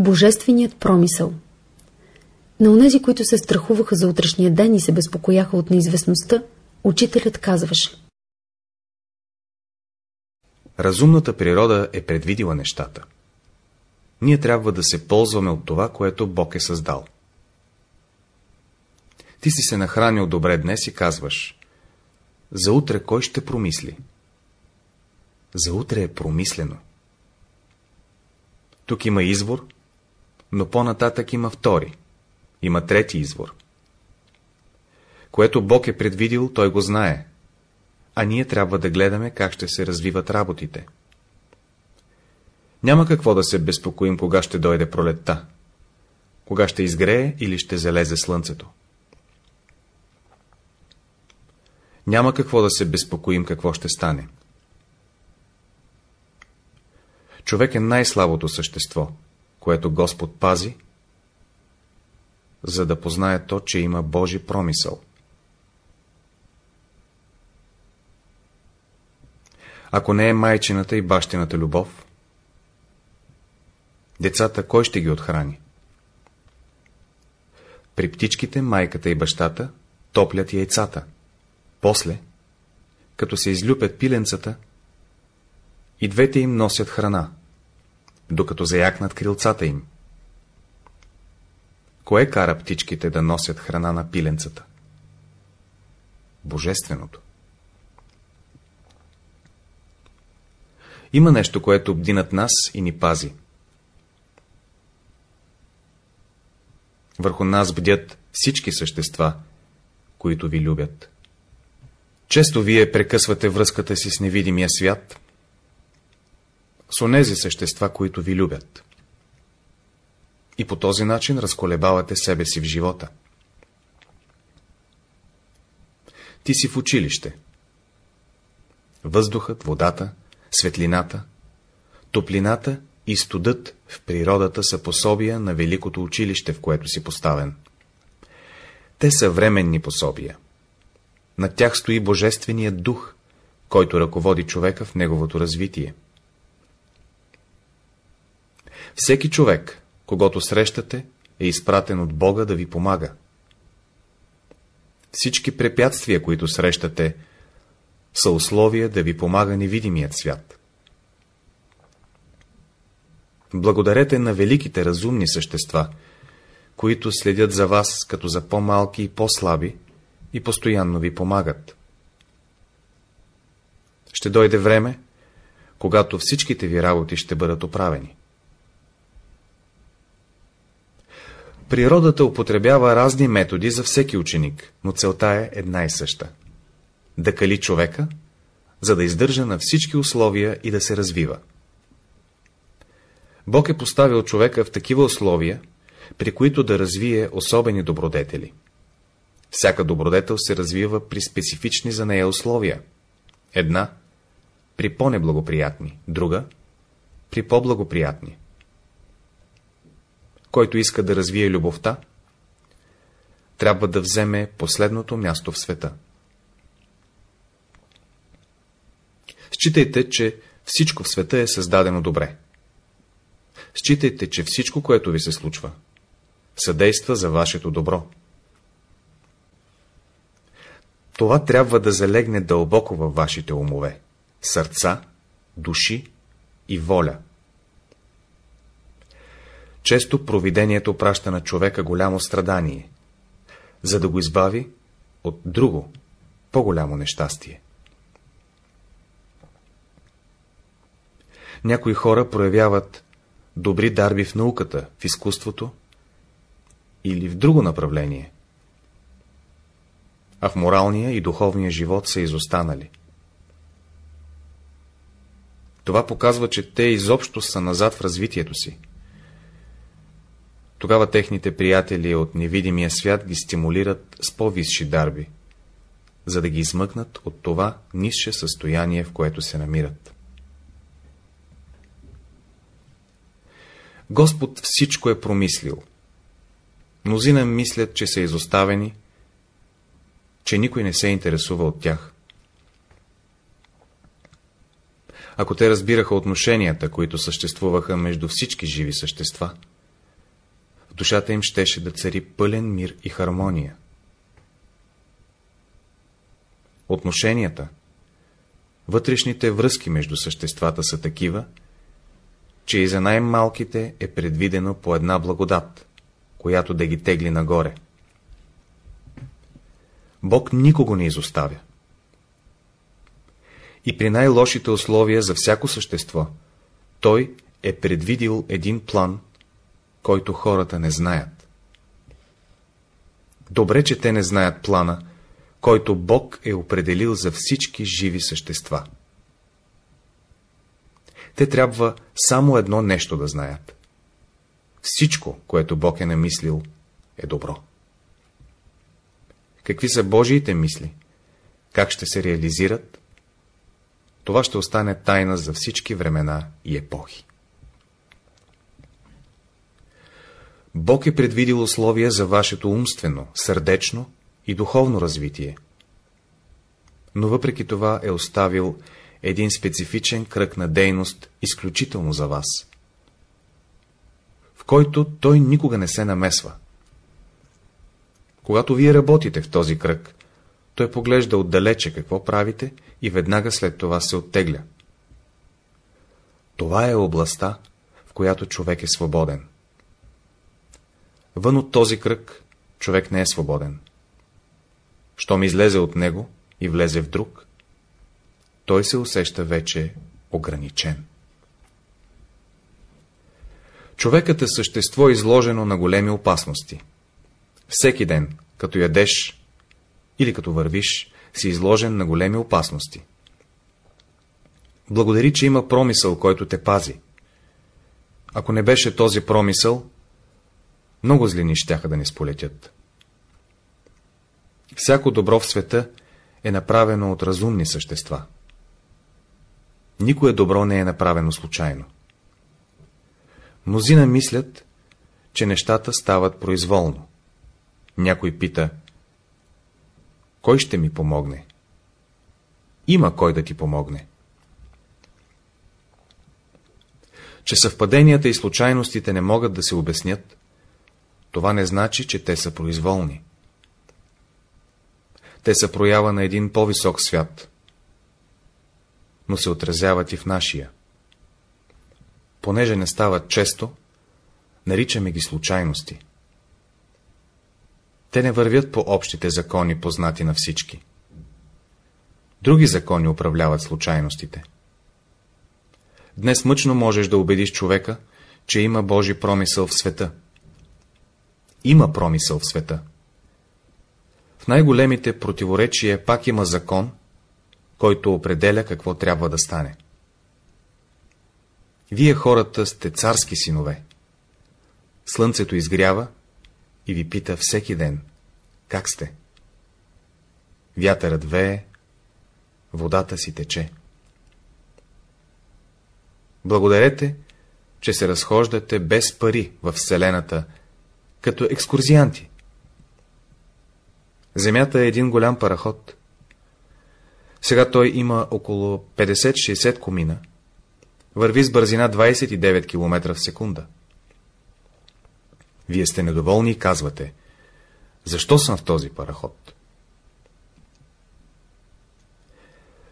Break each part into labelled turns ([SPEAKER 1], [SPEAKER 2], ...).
[SPEAKER 1] Божественият промисъл На онези, които се страхуваха за утрешния ден и се безпокояха от неизвестността, учителят казваше
[SPEAKER 2] Разумната природа е предвидила нещата. Ние трябва да се ползваме от това, което Бог е създал. Ти си се нахранил добре днес и казваш, за утре кой ще промисли? За утре е промислено. Тук има извор, но по-нататък има втори. Има трети извор. Което Бог е предвидил, той го знае. А ние трябва да гледаме как ще се развиват работите. Няма какво да се безпокоим, кога ще дойде пролетта. Кога ще изгрее или ще залезе слънцето. Няма какво да се безпокоим, какво ще стане. Човек е най-слабото същество, което Господ пази, за да познае то, че има Божи промисъл. Ако не е майчината и бащината любов, децата кой ще ги отхрани? При птичките майката и бащата топлят яйцата. После, като се излюпят пиленцата, и двете им носят храна, докато заякнат крилцата им. Кое кара птичките да носят храна на пиленцата? Божественото. Има нещо, което бди над нас и ни пази. Върху нас бдят всички същества, които ви любят. Често вие прекъсвате връзката си с невидимия свят, с онези същества, които ви любят. И по този начин разколебавате себе си в живота. Ти си в училище. Въздухът, водата, светлината, топлината и студът в природата са пособия на великото училище, в което си поставен. Те са временни пособия. На тях стои Божественият дух, който ръководи човека в неговото развитие. Всеки човек, когато срещате, е изпратен от Бога да ви помага. Всички препятствия, които срещате, са условия да ви помага невидимият свят. Благодарете на великите разумни същества, които следят за вас като за по-малки и по-слаби и постоянно ви помагат. Ще дойде време, когато всичките ви работи ще бъдат оправени. Природата употребява разни методи за всеки ученик, но целта е една и съща. Да кали човека, за да издържа на всички условия и да се развива. Бог е поставил човека в такива условия, при които да развие особени добродетели. Всяка добродетел се развива при специфични за нея условия. Една — при по-неблагоприятни, друга — при по-благоприятни който иска да развие любовта, трябва да вземе последното място в света. Считайте, че всичко в света е създадено добре. Считайте, че всичко, което ви се случва, съдейства за вашето добро. Това трябва да залегне дълбоко във вашите умове, сърца, души и воля. Често провидението праща на човека голямо страдание, за да го избави от друго, по-голямо нещастие. Някои хора проявяват добри дарби в науката, в изкуството или в друго направление, а в моралния и духовния живот са изостанали. Това показва, че те изобщо са назад в развитието си. Тогава техните приятели от невидимия свят ги стимулират с по-висши дарби, за да ги измъкнат от това нисше състояние, в което се намират. Господ всичко е промислил. Мнозина мислят, че са изоставени, че никой не се интересува от тях. Ако те разбираха отношенията, които съществуваха между всички живи същества, душата им щеше да цари пълен мир и хармония. Отношенията, вътрешните връзки между съществата са такива, че и за най-малките е предвидено по една благодат, която да ги тегли нагоре. Бог никого не изоставя. И при най-лошите условия за всяко същество, Той е предвидил един план, който хората не знаят. Добре, че те не знаят плана, който Бог е определил за всички живи същества. Те трябва само едно нещо да знаят. Всичко, което Бог е намислил, е добро. Какви са Божиите мисли? Как ще се реализират? Това ще остане тайна за всички времена и епохи. Бог е предвидил условия за вашето умствено, сърдечно и духовно развитие. Но въпреки това е оставил един специфичен кръг на дейност изключително за вас, в който той никога не се намесва. Когато вие работите в този кръг, той поглежда отдалече какво правите и веднага след това се оттегля. Това е областта, в която човек е свободен. Вън от този кръг човек не е свободен. Щом излезе от него и влезе в друг, той се усеща вече ограничен. Човекът е същество изложено на големи опасности. Всеки ден, като ядеш или като вървиш, си изложен на големи опасности. Благодари, че има промисъл, който те пази. Ако не беше този промисъл, много злини щяха да ни сполетят. Всяко добро в света е направено от разумни същества. Никое добро не е направено случайно. Мнозина мислят, че нещата стават произволно. Някой пита, кой ще ми помогне? Има кой да ти помогне. Че съвпаденията и случайностите не могат да се обяснят, това не значи, че те са произволни. Те са проява на един по-висок свят, но се отразяват и в нашия. Понеже не стават често, наричаме ги случайности. Те не вървят по общите закони, познати на всички. Други закони управляват случайностите. Днес мъчно можеш да убедиш човека, че има Божи промисъл в света. Има промисъл в света. В най-големите противоречия пак има закон, който определя какво трябва да стане. Вие хората сте царски синове. Слънцето изгрява и ви пита всеки ден, как сте? Вятърът вее, водата си тече. Благодарете, че се разхождате без пари в Вселената, като екскурзианти. Земята е един голям параход. Сега той има около 50-60 комина. Върви с бързина 29 км в секунда. Вие сте недоволни и казвате, защо съм в този параход?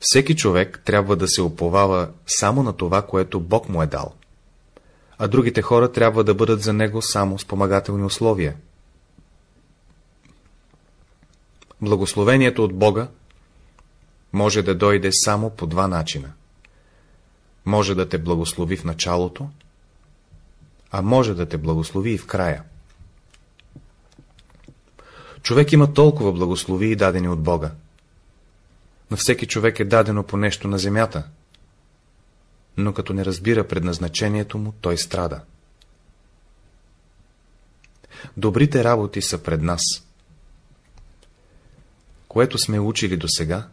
[SPEAKER 2] Всеки човек трябва да се оповава само на това, което Бог му е дал, а другите хора трябва да бъдат за него само спомагателни условия. Благословението от Бога може да дойде само по два начина. Може да те благослови в началото, а може да те благослови и в края. Човек има толкова благослови и дадени от Бога. На всеки човек е дадено по нещо на земята, но като не разбира предназначението му, той страда. Добрите работи са пред нас. Което сме учили до сега,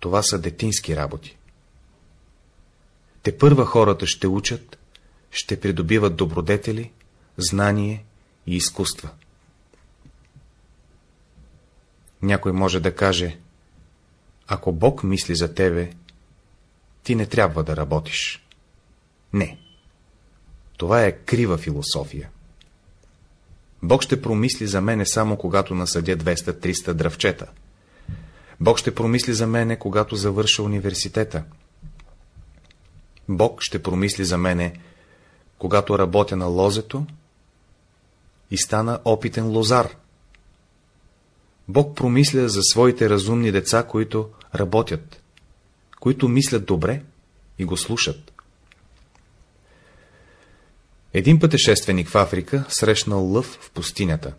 [SPEAKER 2] това са детински работи. Те първа хората ще учат, ще придобиват добродетели, знание и изкуства. Някой може да каже, ако Бог мисли за тебе, ти не трябва да работиш. Не. Това е крива философия. Бог ще промисли за мене само когато насъдя 200-300 дръвчета. Бог ще промисли за мене, когато завърша университета. Бог ще промисли за мене, когато работя на лозето и стана опитен лозар. Бог промисля за своите разумни деца, които работят, които мислят добре и го слушат. Един пътешественик в Африка срещнал лъв в пустинята.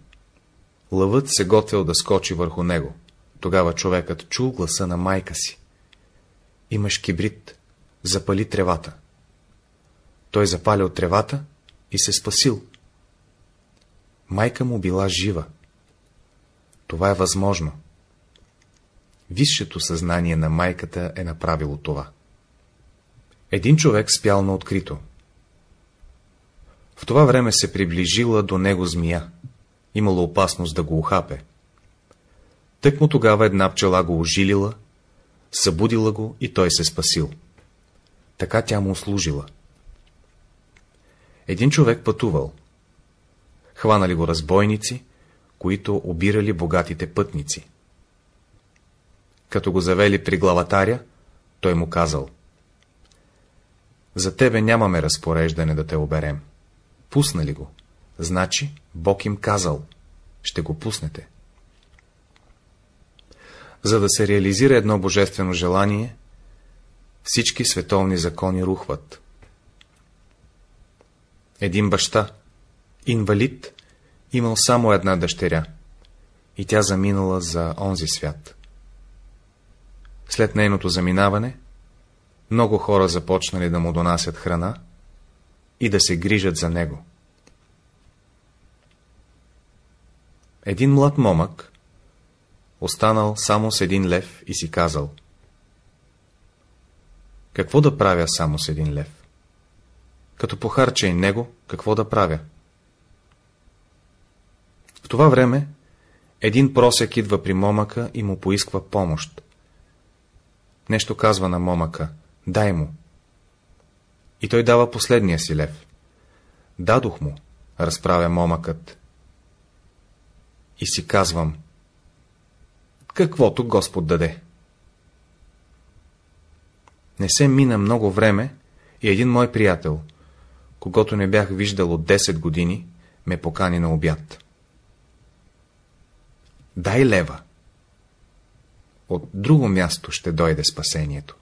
[SPEAKER 2] Лъвът се готвил да скочи върху него. Тогава човекът чул гласа на майка си. Имаш кибрид, запали тревата. Той запалил тревата и се спасил. Майка му била жива. Това е възможно. Висшето съзнание на майката е направило това. Един човек спял на открито. В това време се приближила до него змия. Имало опасност да го ухапе. Тък му тогава една пчела го ожилила, събудила го и той се спасил. Така тя му служила. Един човек пътувал. Хванали го разбойници, които обирали богатите пътници. Като го завели при главатаря, той му казал. За тебе нямаме разпореждане да те оберем. Пуснали го. Значи, Бог им казал, ще го пуснете. За да се реализира едно божествено желание, всички световни закони рухват. Един баща, инвалид, имал само една дъщеря и тя заминала за онзи свят. След нейното заминаване, много хора започнали да му донасят храна и да се грижат за него. Един млад момък останал само с един лев и си казал Какво да правя само с един лев? Като похарча и него, какво да правя? В това време един просек идва при момъка и му поисква помощ. Нещо казва на момъка, дай му. И той дава последния си лев. Дадох му, разправя момъкът. И си казвам, каквото Господ даде. Не се мина много време и един мой приятел, когато не бях виждал от 10 години, ме покани на обяд. Дай лева. От друго място ще дойде спасението.